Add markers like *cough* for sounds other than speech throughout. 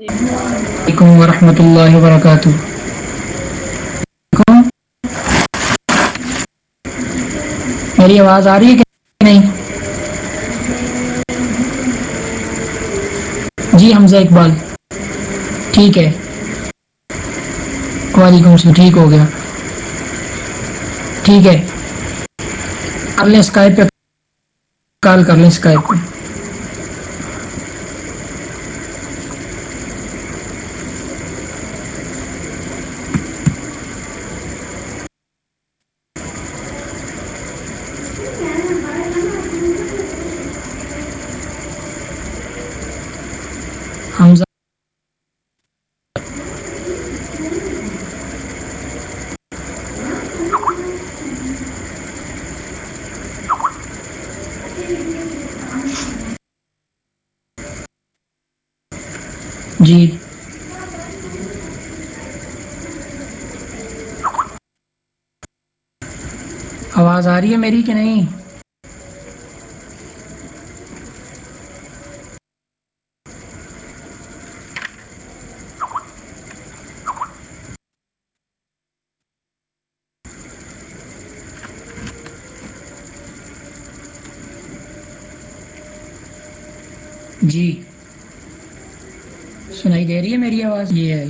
وعلیکم ورحمۃ اللہ وبرکاتہ۔ میری آواز آ رہی ہے کہ نہیں؟ جی حمزہ اقبال۔ ٹھیک ہے۔ وعلیکم السلام، ٹھیک ہو گیا۔ ٹھیک ہے۔ کر لیں اسکائپ پہ، کال کر لیں اسکائپ پہ حمزہ جی۔ آواز آ رہی ہے میری کہ نہیں جی سنائی دے رہی یہ ہے۔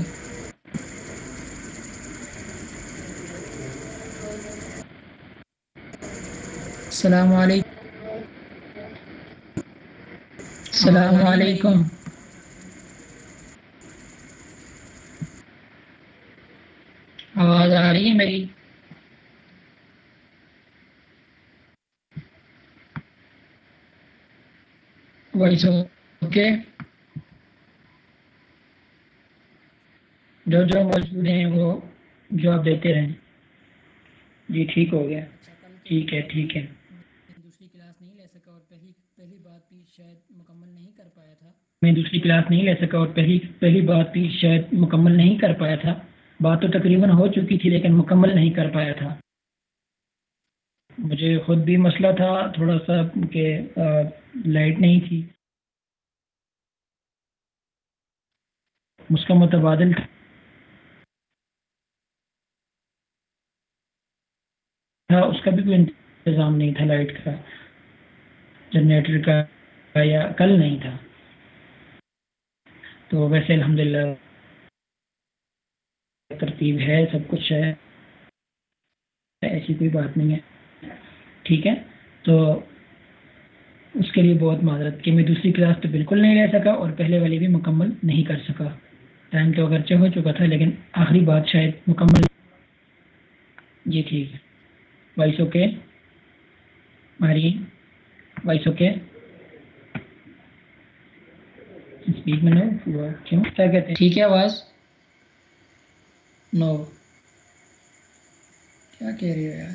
السلام علیکم۔ السلام علیکم۔ آواز آ رہی ہے میری؟ Voice okay. جو جو موجود ہیں وہ جواب دیتے رہیں۔ جی ٹھیک ہو گیا۔ ٹھیک ہے ٹھیک ہے۔ دوسری کلاس نہیں لے سکا اور پہلی پہلی بات بھی شاید مکمل نہیں کر پایا تھا۔ میں دوسری کلاس نہیں لے سکا اور پہلی پہلی بات بھی شاید مکمل نہیں کر پایا تھا۔ بات تو تقریباً ہو چکی تھی لیکن مکمل نہیں کر پایا تھا۔ مجھے خود بھی مسئلہ تھا تھوڑا سا کہ لائٹ نہیں تھی۔ اس کا متبادل تھا۔ تھا، اس کا بھی کوئی انتظام نہیں تھا لائٹ کا۔ جنریٹر کا یا کل نہیں تھا۔ تو ویسے الحمد للہ ترتیب ہے، سب کچھ ہے۔ ایسی کوئی بات نہیں ہے۔ ٹھیک ہے۔ تو اس کے لیے بہت معذرت کہ میں دوسری کلاس تو بالکل نہیں رہ سکا اور پہلے والی بھی مکمل نہیں کر سکا۔ ٹائم تو اگرچہ ہو چکا تھا، لیکن آخری بات شاید مکمل۔ جی ٹھیک ہے۔ وائس اوکے ماری وائس اوکے اسپیک میں نو کیوں کیا کہتے ہیں ٹھیک ہے آواز نو کیا کہہ رہی ہو یار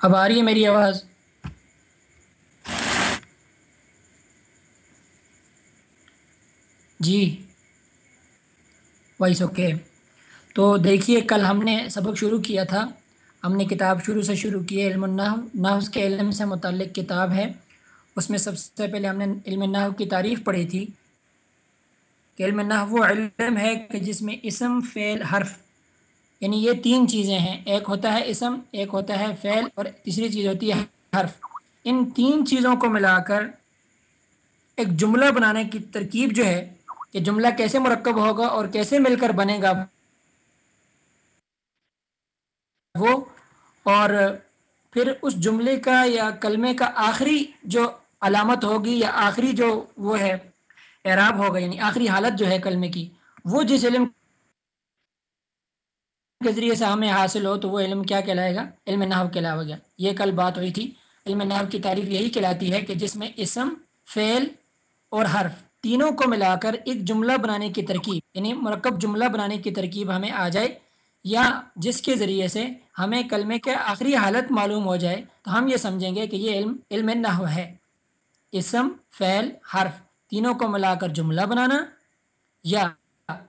اب آ رہی ہے میری آواز جی وائس اوکے۔ تو دیکھیے، کل ہم نے سبق شروع کیا تھا۔ ہم نے کتاب شروع سے شروع کی ہے، علم النحو۔ نحو کے علم سے متعلق کتاب ہے۔ اس میں سب سے پہلے ہم نے علم النحو کی تعریف پڑھی تھی کہ علم نحو وہ علم ہے کہ جس میں اسم، فعل، حرف یعنی یہ تین چیزیں ہیں۔ ایک ہوتا ہے اسم، ایک ہوتا ہے فعل، اور تیسری چیز ہوتی ہے حرف۔ ان تین چیزوں کو ملا کر ایک جملہ بنانے کی ترکیب جو ہے کہ جملہ کیسے مرکب ہوگا اور کیسے مل کر بنے گا وہ اور پھر اس جملے کا یا کلمے کا آخری جو علامت ہوگی یا آخری جو وہ ہے، اعراب ہوگا یعنی آخری حالت جو ہے کلمے کی، وہ جس علم کے ذریعے سے ہمیں حاصل ہو تو وہ علم کیا کہلائے گا؟ علم نحو کہلاوے گا یہ کل بات ہوئی تھی۔ علم نحو کی تعریف یہی کہلاتی ہے کہ جس میں اسم، فعل اور حرف تینوں کو ملا کر ایک جملہ بنانے کی ترکیب یعنی مرکب جملہ بنانے کی ترکیب ہمیں آ جائے، یا جس کے ذریعے سے ہمیں کلمے کے آخری حالت معلوم ہو جائے، تو ہم یہ سمجھیں گے کہ یہ علم علم نحو ہے۔ اسم، فعل، حرف، تینوں کو ملا کر جملہ بنانا، یا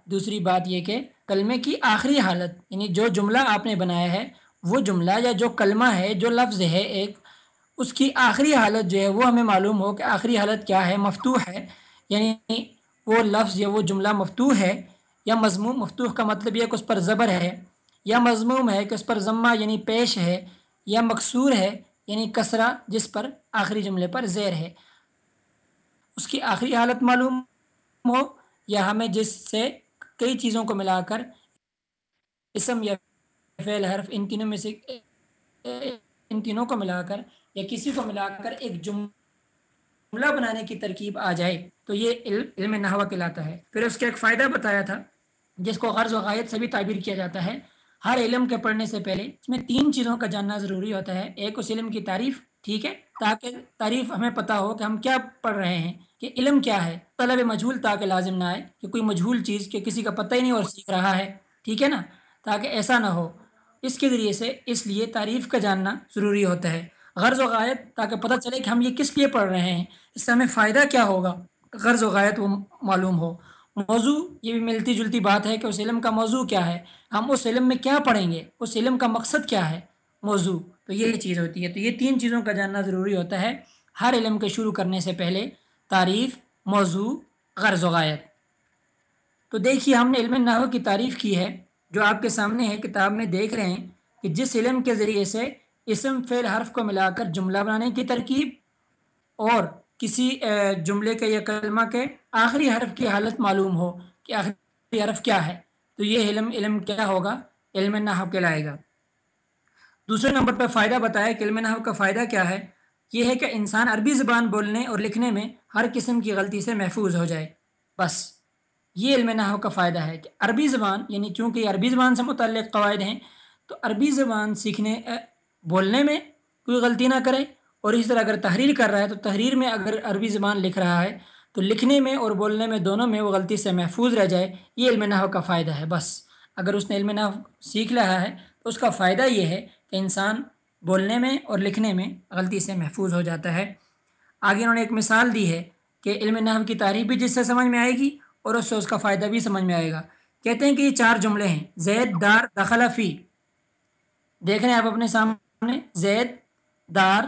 دوسری بات یہ کہ کلمے کی آخری حالت یعنی جو جملہ آپ نے بنایا ہے، وہ جملہ یا جو کلمہ ہے، جو لفظ ہے ایک، اس کی آخری حالت جو ہے، وہ ہمیں معلوم ہو کہ آخری حالت کیا ہے، مفتوح ہے۔ یعنی وہ لفظ یا وہ جملہ مفتوح ہے یا مضموم، مفتوح کا مطلب یہ کہ اس پر زبر ہے یا مضموم ہے کہ اس پر ضمہ یعنی پیش ہے یا مقصور ہے یعنی کسرہ جس پر آخری جملے پر زیر ہے۔ اس کی آخری حالت معلوم ہو یا ہمیں جس سے کئی چیزوں کو ملا کر اسم یا فعل، حرف ان تینوں میں سے، ان تینوں کو ملا کر یا کسی کو ملا کر ایک جملہ بنانے کی ترکیب آ جائے تو یہ علم نحوہ کہلاتا ہے۔ پھر اس کا ایک فائدہ بتایا تھا، جس کو غرض و غائد سے بھی تعبیر کیا جاتا ہے۔ ہر علم کے پڑھنے سے پہلے اس میں تین چیزوں کا جاننا ضروری ہوتا ہے۔ ایک، اس علم کی تعریف، ٹھیک ہے؟ تاکہ تعریف ہمیں پتہ ہو کہ ہم کیا پڑھ رہے ہیں، کہ علم کیا ہے۔ طلب مجھول تاکہ لازم نہ آئے کہ کوئی مجھول چیز کہ کسی کا پتہ ہی نہیں اور سیکھ رہا ہے، ٹھیک ہے نا؟ تاکہ ایسا نہ ہو۔ اس کے ذریعے سے اس لیے تعریف کا جاننا ضروری ہوتا ہے۔ غرض و غائط تاکہ پتہ چلے کہ ہم یہ کس لیے پڑھ رہے ہیں، اس سے ہمیں فائدہ کیا ہوگا؟ غرض و غائط وہ معلوم ہو۔ موضوع یہ بھی ملتی جلتی بات ہے کہ اس علم کا موضوع کیا ہے۔ ہم اس علم میں کیا پڑھیں گے؟ اس علم کا مقصد کیا ہے؟ موضوع۔ تو یہ چیز ہوتی ہے۔ تو یہ تین چیزوں کا جاننا ضروری ہوتا ہے۔ ہر علم کے شروع کرنے سے پہلے تعریف، موضوع، غرض و غائط تو دیکھیے، ہم نے علم نحو کی تعریف کی ہے۔ جو آپ کے سامنے ہے، کتاب میں دیکھ رہے ہیں کہ جس علم کے ذریعے سے اسم فعل حرف کو ملا کر جملہ بنانے کی ترکیب اور کسی جملے کے یا کلمہ کے آخری حرف کی حالت معلوم ہو کہ آخری حرف کیا ہے۔ تو یہ علم علم کیا ہوگا؟ علم نحو کہلائے گا۔ دوسرے نمبر پہ فائدہ بتایا کہ علم نحو کا فائدہ کیا ہے۔ یہ ہے کہ انسان عربی زبان بولنے اور لکھنے میں ہر قسم کی غلطی سے محفوظ ہو جائے۔ بس، یہ علم نحو کا فائدہ ہے کہ عربی زبان یعنی چونکہ یہ عربی زبان سے متعلق قواعد ہیں، تو عربی زبان سیکھنے بولنے میں کوئی غلطی نہ کرے اور اس طرح اگر تحریر کر رہا ہے تو تحریر میں اگر عربی زبان لکھ رہا ہے تو لکھنے میں اور بولنے میں دونوں میں وہ غلطی سے محفوظ رہ جائے، یہ علم نحو کا فائدہ ہے، بس۔ اگر اس نے علم نحو سیکھ رہا ہے تو اس کا فائدہ یہ ہے کہ انسان بولنے میں اور لکھنے میں غلطی سے محفوظ ہو جاتا ہے۔ آگے انہوں نے ایک مثال دی ہے کہ علم نحو کی تعریف بھی جس سے سمجھ میں آئے گی اور اس سے اس کا فائدہ بھی سمجھ میں آئے گا۔ کہتے ہیں کہ یہ چار جملے ہیں، زید، دار دخل فی۔ دیکھ رہے ہیں آپ اپنے سامنے۔ زید دار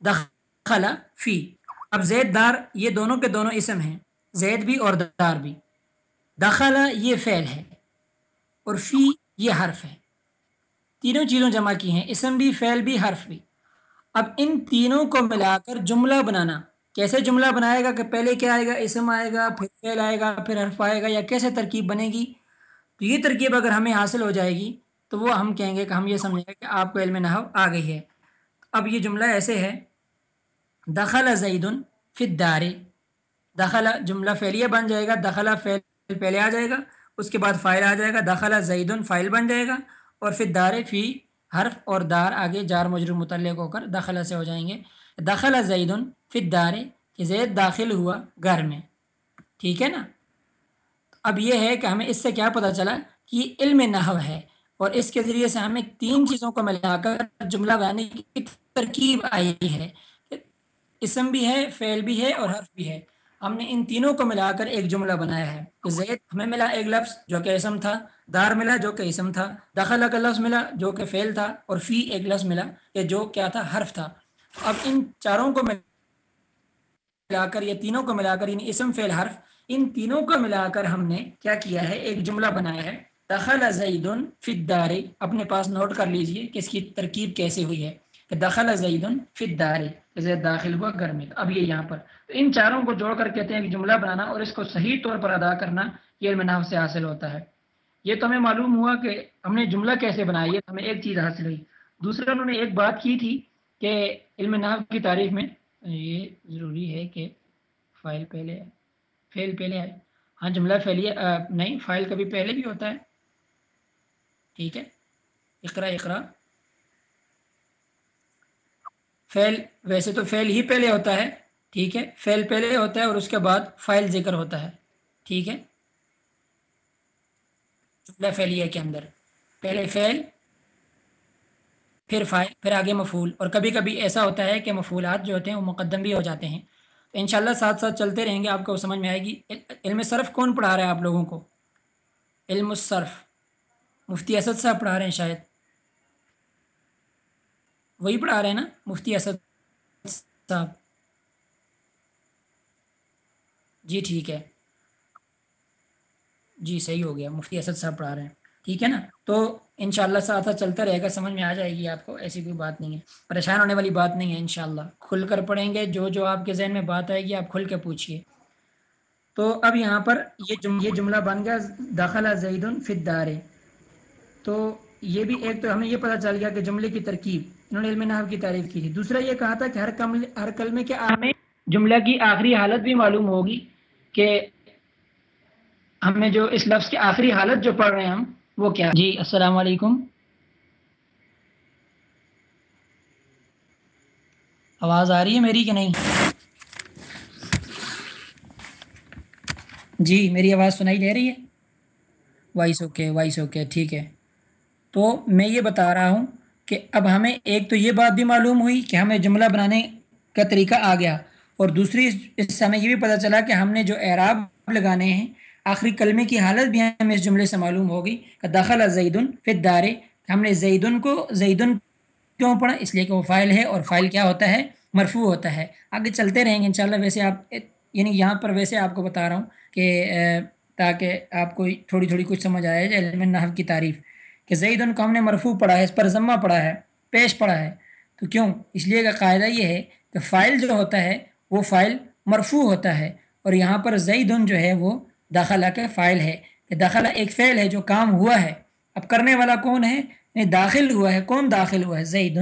دخل فی۔ اب زید دار یہ دونوں کے دونوں اسم ہیں، زید بھی اور دار بھی۔ دخل یہ فعل ہے اور فی یہ حرف ہے۔ تینوں چیزوں جمع کی ہیں، اسم بھی، فعل بھی، حرف بھی۔ اب ان تینوں کو ملا کر جملہ بنانا۔ کیسے جملہ بنائے گا کہ پہلے کیا آئے گا؟ اسم آئے گا، پھر فعل آئے گا، پھر حرف آئے گا، یا کیسے ترکیب بنے گی؟ تو یہ ترکیب اگر ہمیں حاصل ہو جائے گی تو وہ ہم کہیں گے کہ ہم یہ سمجھیں گے کہ آپ کو علم نحو آ گئی ہے۔ اب یہ جملہ ایسے ہے دخل زید فت دار دخل جملہ فعلیہ بن جائے گا دخل فعل پہلے آ جائے گا اس کے بعد فائل آ جائے گا دخل زید فائل بن جائے گا اور پھر دار فی حرف اور دار آگے جار مجرو متعلق ہو کر دخل سے ہو جائیں گے۔ دخل زید فت دار کہ زید داخل ہوا گھر میں۔ ٹھیک ہے نا؟ اب یہ ہے کہ ہمیں اس سے کیا پتہ چلا کہ علم نحو ہے۔ اور اس کے ذریعے سے ہمیں تین چیزوں کو ملا کر جملہ بنانے کی ترکیب آئی ہے۔ اسم بھی ہے، فعل بھی ہے اور حرف بھی ہے۔ ہم نے ان تینوں کو ملا کر ایک جملہ بنایا ہے۔ کہ زید، ہمیں ملا ایک لفظ جو کہ اسم تھا۔ دار ملا جو کہ اسم تھا۔ دخل کا لفظ ملا جو کہ فعل تھا۔ اور فی ایک لفظ ملا کہ جو کیا تھا، حرف تھا۔ اب ان چاروں کو ملا کر، یا تینوں کو ملا کر یعنی اسم، فعل، حرف، ان تینوں کو ملا کر ہم نے کیا کیا ہے؟ ایک جملہ بنایا ہے۔ دخل زید فی الدار، اپنے پاس نوٹ کر لیجیے کہ اس کی ترکیب کیسے ہوئی ہے کہ دخل زید فی الدار زید داخل ہوا گھر میں اب یہ یہاں پر۔ تو ان چاروں کو جوڑ کر کہتے ہیں کہ جملہ بنانا اور اس کو صحیح طور پر ادا کرنا یہ علم نحو سے حاصل ہوتا ہے۔ یہ تو ہمیں معلوم ہوا کہ ہم نے جملہ کیسے بنایا، یہ ہمیں ایک چیز حاصل ہوئی۔ دوسرے انہوں نے ایک بات کی تھی کہ علم نحو کی تعریف میں، یہ ضروری ہے کہ فائل پہلے فیل پہلے آئے ہاں جملہ فیلیے نہیں، فائل کبھی پہلے بھی ہوتا ہے۔ ٹھیک ہے؟ اقرا اقرا۔ فیل ویسے تو فیل ہی پہلے ہوتا ہے، ٹھیک ہے؟ فیل پہلے ہوتا ہے اور اس کے بعد فائل ذکر ہوتا ہے، ٹھیک ہے؟ جملہ فیلیہ کے اندر۔ پہلے فیل پھر فائل، پھر آگے مفول اور کبھی کبھی ایسا ہوتا ہے کہ مفولات جو ہوتے ہیں وہ مقدم بھی ہو جاتے ہیں۔ تو انشاءاللہ ساتھ ساتھ چلتے رہیں گے، آپ کو سمجھ میں آئے گی۔ علم صرف کون پڑھا رہا ہے آپ لوگوں کو؟ علم الصرف۔ مفتی اسد صاحب پڑھا رہے ہیں شاید۔ وہی پڑھا رہے ہیں نا مفتی اسد صاحب۔ جی ٹھیک ہے۔ جی صحیح ہو گیا، مفتی اسد صاحب پڑھا رہے ہیں۔ ٹھیک ہے نا؟ تو ان شاء اللہ ساتھ چلتا رہے گا، سمجھ میں آ جائے گی آپ کو، ایسی کوئی بات نہیں ہے۔ پریشان ہونے والی بات نہیں ہے ان شاء اللہ کھل کر پڑھیں گے، جو جو آپ کے ذہن میں بات آئے گی، آپ کھل کے پوچھیے تو اب یہاں پر یہ جملہ بن گیا، داخلہ زید الفدار تو یہ بھی ایک تو ہمیں یہ پتہ چل گیا کہ جملے کی ترکیب انہوں نے علم نحو کی تعریف کی تھی دوسرا یہ کہا تھا کہ ہر کمل ہر کلمے کے ہمیں جملہ کی آخری حالت بھی معلوم ہوگی کہ ہمیں جو اس لفظ کی آخری حالت جو پڑھ رہے ہیں ہم وہ کیا جی السلام علیکم۔ آواز آ رہی ہے میری کہ نہیں؟ جی میری آواز سنائی دے رہی ہے؟ وائس اوکے وائس اوکے ٹھیک ہے۔ تو میں یہ بتا رہا ہوں کہ اب ہمیں ایک تو یہ بات بھی معلوم ہوئی کہ ہمیں جملہ بنانے کا طریقہ آ گیا اور دوسری اس سے ہمیں یہ بھی پتہ چلا کہ ہم نے جو اعراب لگانے ہیں، آخری کلمے کی حالت بھی ہمیں اس جملے سے معلوم ہوگی، کہ دخل زیدن فت دارے ہم نے زیدن کو زیدن کیوں پڑھا؟ اس لیے کہ وہ فائل ہے اور فائل کیا ہوتا ہے؟ مرفوع ہوتا ہے۔ آگے چلتے رہیں گے انشاءاللہ۔ ویسے آپ یعنی یہاں پر ویسے آپ کو بتا رہا ہوں کہ تاکہ آپ کو تھوڑی تھوڑی کچھ سمجھ آئے جائے علم نحو کی تعریف۔ کہ زید کو ہم نے مرفوع پڑھا ہے، اس پر ضمہ پڑھا ہے، پیش پڑھا ہے۔ تو کیوں؟ اس لیے کا قاعدہ یہ ہے کہ فائل جو ہوتا ہے، وہ فائل مرفوع ہوتا ہے۔ اور یہاں پر زید جو ہے، وہ داخلہ کا فائل ہے۔ کہ داخلہ ایک فعل ہے جو کام ہوا ہے۔ اب کرنے والا کون ہے؟ یعنی داخل ہوا ہے۔ کون داخل ہوا ہے؟ زید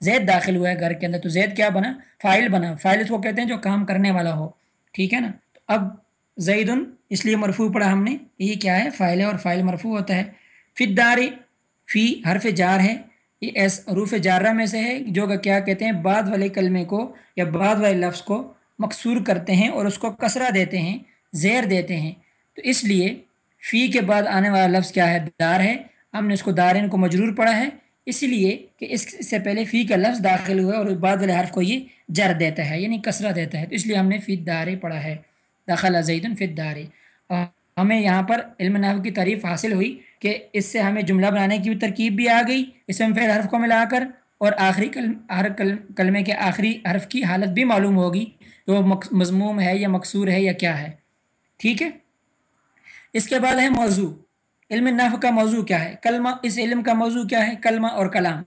زید داخل ہوا ہے گھر کے اندر۔ تو زید کیا بنا؟ فائل بنا۔ فائل اس کو کہتے ہیں جو کام کرنے والا ہو۔ ٹھیک ہے نا؟ تو اب زید اس لیے مرفوع پڑھا ہم نے۔ یہ کیا ہے؟ فائل ہے اور فائل مرفوع ہوتا ہے۔ فدار فی حرف جار ہے یہ ایس عروف جارہ میں سے ہے، جو کہ کیا کہتے ہیں، بعد والے کلمے کو یا بعد والے لفظ کو مقصور کرتے ہیں اور اس کو کسرہ دیتے ہیں، زیر دیتے ہیں۔ تو اس لیے فی کے بعد آنے والا لفظ کیا ہے؟ دار ہے۔ ہم نے اس کو دارین کو مجرور پڑھا ہے۔ اس لیے کہ اس سے پہلے فی کا لفظ داخل ہوا اور بعد والے حرف کو یہ جر دیتا ہے یعنی کسرہ دیتا ہے۔ تو اس لیے ہم نے فی دار پڑھا ہے۔ داخلہ زید فت دار اور ہمیں یہاں پر علم نحو کی تعریف حاصل ہوئی۔ کہ اس سے ہمیں جملہ بنانے کی بھی ترکیب بھی آ گئی۔ اس میں پھر حرف کو ملا کر اور آخری کلم ہر کلمے کے آخری حرف کی حالت بھی معلوم ہوگی کہ وہ مضموم ہے یا مقصور ہے یا کیا ہے۔ ٹھیک ہے؟ اس کے بعد ہے موضوع۔ علم نحو کا موضوع کیا ہے؟ کلمہ، اس علم کا موضوع کیا ہے؟ کلمہ اور کلام۔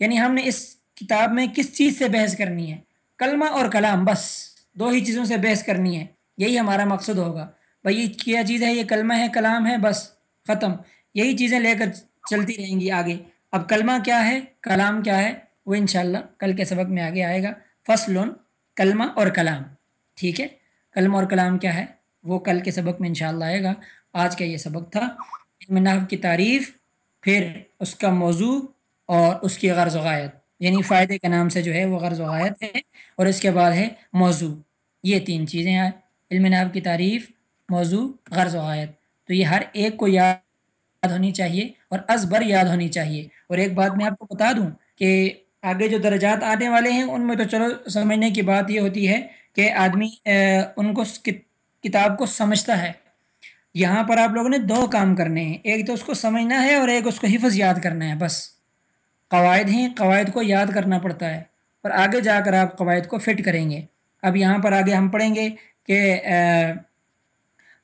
یعنی ہم نے اس کتاب میں کس چیز سے بحث کرنی ہے؟ کلمہ اور کلام، بس۔ دو ہی چیزوں سے بحث کرنی ہے۔ یہی ہمارا مقصد ہوگا۔ بھائی، یہ کیا چیز ہے؟ یہ کلمہ ہے، کلام ہے، بس۔ ختم۔ یہی چیزیں لے کر چلتی رہیں گی آگے۔ اب کلمہ کیا ہے؟ کلام کیا ہے؟ وہ انشاءاللہ کل کے سبق میں آگے آئے گا۔ فصل، کلمہ اور کلام۔ ٹھیک ہے؟ کلمہ اور کلام کیا ہے؟ وہ کل کے سبق میں انشاءاللہ آئے گا۔ آج کا یہ سبق تھا۔ نحو کی تعریف، پھر اس کا موضوع اور اس کی غرض وغایت یعنی فائدے کے نام سے جو ہے وہ غرض وغایت ہے اور اس کے بعد ہے موضوع۔ یہ تین چیزیں ہیں۔ علم نحو کی تعریف، موضوع، غرض وغایت تو یہ ہر ایک کو یاد یاد ہونی چاہیے اور ازبر یاد ہونی چاہیے۔ اور ایک بات میں آپ کو بتا دوں کہ آگے جو درجات آنے والے ہیں، ان میں تو چلو سمجھنے کی بات یہ ہوتی ہے کہ آدمی ان کو کتاب کو سمجھتا ہے۔ یہاں پر آپ لوگوں نے دو کام کرنے ہیں۔ ایک تو اس کو سمجھنا ہے اور ایک اس کو حفظ یاد کرنا ہے، بس۔ قواعد ہیں، قواعد کو یاد کرنا پڑتا ہے۔ اور آگے جا کر آپ قواعد کو فٹ کریں گے۔ اب یہاں پر آگے ہم پڑھیں گے کہ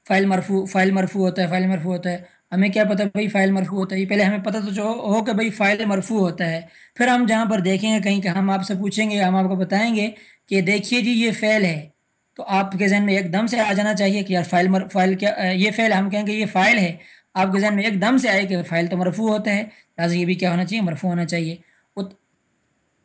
فائل مرفو فائل مرفو ہوتا ہے، فائل مرفو ہوتا ہے۔ ہمیں کیا پتہ بھائی فائل مرفو ہوتا ہے۔ پہلے ہمیں پتہ تو جو ہو کہ بھائی فائل مرفو ہوتا ہے۔ پھر ہم جہاں پر دیکھیں گے کہیں کہ ہم آپ سے پوچھیں گے، ہم آپ کو بتائیں گے کہ دیکھیے جی یہ فعل ہے۔ تو آپ کے ذہن میں ایک دم سے آ جانا چاہیے کہ یار فائل مر فائل کیا، یہ فعل ہم کہیں گے یہ فائل ہے۔ آپ کے ذہن میں ایک دم سے آئے کہ فائل تو مرفوع ہوتا ہے۔ لہٰذا یہ بھی کیا ہونا چاہیے، مرفوع ہونا چاہیے۔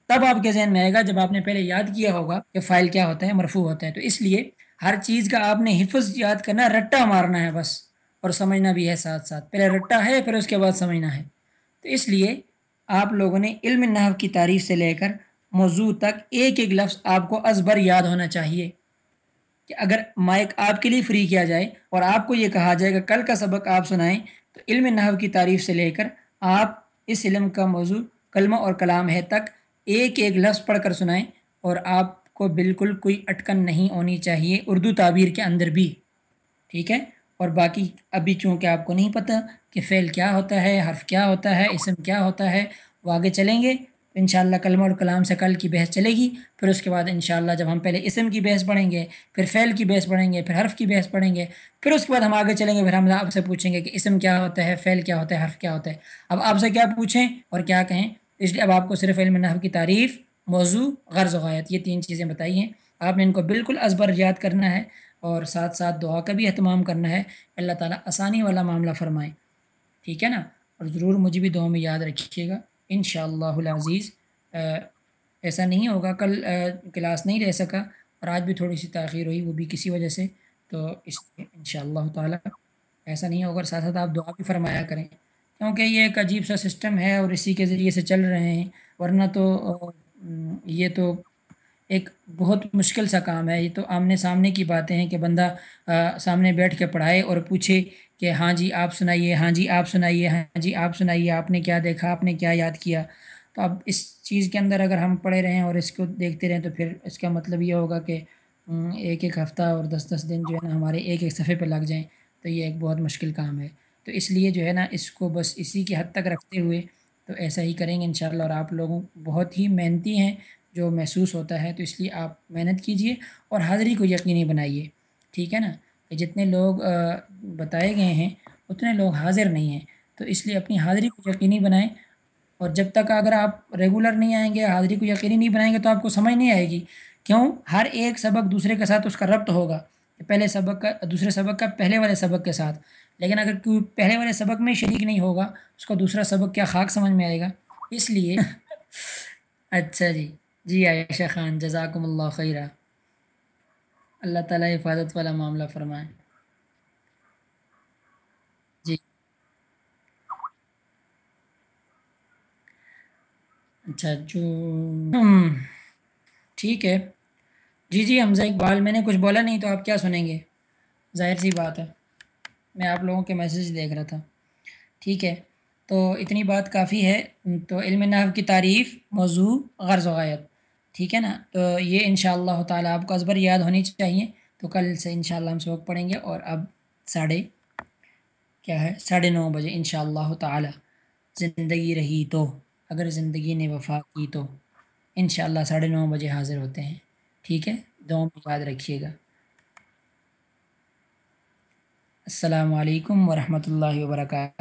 تب آپ کے ذہن میں آئے گا جب آپ نے پہلے یاد کیا ہوگا کہ فائل کیا ہوتا ہے، مرفوع ہوتا ہے۔ تو اس لیے ہر چیز کا آپ نے حفظ یاد کرنا، رٹا مارنا ہے بس۔ اور سمجھنا بھی ہے ساتھ ساتھ۔ پہلے رٹا ہے، پھر اس کے بعد سمجھنا ہے۔ تو اس لیے آپ لوگوں نے علم نحو کی تعریف سے لے کر موضوع تک ایک ایک لفظ آپ کو ازبر یاد ہونا چاہیے کہ اگر مائک آپ کے لیے فری کیا جائے اور آپ کو یہ کہا جائے کہ کل کا سبق آپ سنائیں، تو علم نحو کی تعریف سے لے کر آپ اس علم کا موضوع، کلمہ اور کلام ہے تک ایک ایک لفظ پڑھ کر سنائیں اور آپ کو بالکل کوئی اٹکن نہیں ہونی چاہیے اردو تعبیر کے اندر بھی۔ ٹھیک ہے؟ اور باقی ابھی چونکہ آپ کو نہیں پتہ کہ فعل کیا ہوتا ہے، حرف کیا ہوتا ہے، اسم کیا ہوتا ہے، وہ آگے چلیں گے۔ انشاءاللہ کلمہ اور کلام سے کل کی بحث چلے گی۔ پھر اس کے بعد انشاءاللہ جب ہم پہلے اسم کی بحث پڑھیں گے، پھر فعل کی بحث پڑھیں گے، پھر حرف کی بحث پڑھیں گے، پھر اس کے بعد ہم آگے چلیں گے۔ پھر ہم آپ سے پوچھیں گے کہ اسم کیا ہوتا ہے، فعل کیا ہوتا ہے، حرف کیا ہوتا ہے۔ اب آپ سے کیا پوچھیں اور کیا کہیں؟ اس لیے اب آپ کو صرف علم نحو کی تعریف، موضوع، غرض و غایت، یہ تین چیزیں بتائی ہیں۔ آپ نے ان کو بالکل ازبر یاد کرنا ہے۔ اور ساتھ ساتھ دعا کا بھی اہتمام کرنا ہے۔ اللہ تعالیٰ آسانی والا معاملہ فرمائیں ٹھیک ہے نا؟ اور ضرور مجھے بھی دعا میں یاد رکھیے گا۔ ان شاء اللہ العزیز ایسا نہیں ہوگا۔ کل کلاس نہیں رہ سکا اور آج بھی تھوڑی سی تاخیر ہوئی، وہ بھی کسی وجہ سے۔ تو اس ان شاء اللہ تعالیٰ ایسا نہیں ہوگا۔ ساتھ ساتھ آپ دعا بھی فرمایا کریں۔ کیونکہ یہ ایک عجیب سا سسٹم ہے اور اسی کے ذریعے سے چل رہے ہیں۔ ورنہ تو یہ تو ایک بہت مشکل سا کام ہے۔ یہ تو آمنے سامنے کی باتیں ہیں کہ بندہ سامنے بیٹھ کے پڑھائے اور پوچھے کہ ہاں جی آپ سنائیے ہاں جی آپ سنائیے ہاں جی آپ سنائیے، آپ نے کیا دیکھا، آپ نے کیا یاد کیا؟ تو اب اس چیز کے اندر اگر ہم پڑھے رہیں اور اس کو دیکھتے رہیں تو پھر اس کا مطلب یہ ہوگا کہ ایک ایک ہفتہ اور دس دس دن جو ہے نا ہمارے ایک ایک صفحے پہ لگ جائیں تو یہ ایک بہت مشکل کام ہے۔ تو اس لیے جو ہے نا اس کو بس اسی کی حد تک رکھتے ہوئے تو ایسا ہی کریں گے انشاءاللہ اور آپ لوگوں بہت ہی محنتی ہیں۔ جو محسوس ہوتا ہے تو اس لیے آپ محنت کیجیے اور حاضری کو یقینی بنائیے۔ ٹھیک ہے نا؟ کہ جتنے لوگ بتائے گئے ہیں اتنے لوگ حاضر نہیں ہیں۔ تو اس لیے اپنی حاضری کو یقینی بنائیں۔ اور جب تک اگر آپ ریگولر نہیں آئیں گے حاضری کو یقینی نہیں بنائیں گے تو آپ کو سمجھ نہیں آئے گی۔ کیوں؟ ہر ایک سبق دوسرے کے ساتھ اس کا ربط ہوگا پہلے سبق کا دوسرے سبق کا پہلے والے سبق کے ساتھ۔ لیکن اگر کوئی پہلے والے سبق میں شریک نہیں ہوگا اس کو دوسرا سبق کیا خاک سمجھ میں آئے گا؟ اس لیے *laughs* اچھا جی۔ جی عائشہ خان، جزاکم اللہ خیرہ۔ اللہ تعالیٰ حفاظت والا معاملہ فرمائے۔ جی۔ اچھا جو ٹھیک ہے۔ جی جی حمزہ اقبال، میں نے کچھ بولا نہیں تو آپ کیا سنیں گے؟ ظاہر سی بات ہے۔ میں آپ لوگوں کے میسیج دیکھ رہا تھا۔ ٹھیک ہے۔ تو اتنی بات کافی ہے۔ تو علم نحو کی تعریف، موضوع، غرض و غایت۔ ٹھیک ہے نا؟ تو یہ ان شاء اللہ تعالیٰ آپ کو ازبر یاد ہونی چاہیے۔ تو کل سے ان شاء اللہ ہم سبق پڑھیں گے اور اب ساڑھے کیا ہے؟ ساڑھے نو بجے ان شاء اللہ تعالیٰ۔ زندگی رہی تو، اگر زندگی نے وفا کی تو۔ ان شاء اللہ ساڑھے نو بجے حاضر ہوتے ہیں۔ ٹھیک ہے؟ دو میں یاد رکھیے گا۔ السلام علیکم ورحمۃ اللہ وبرکاتہ۔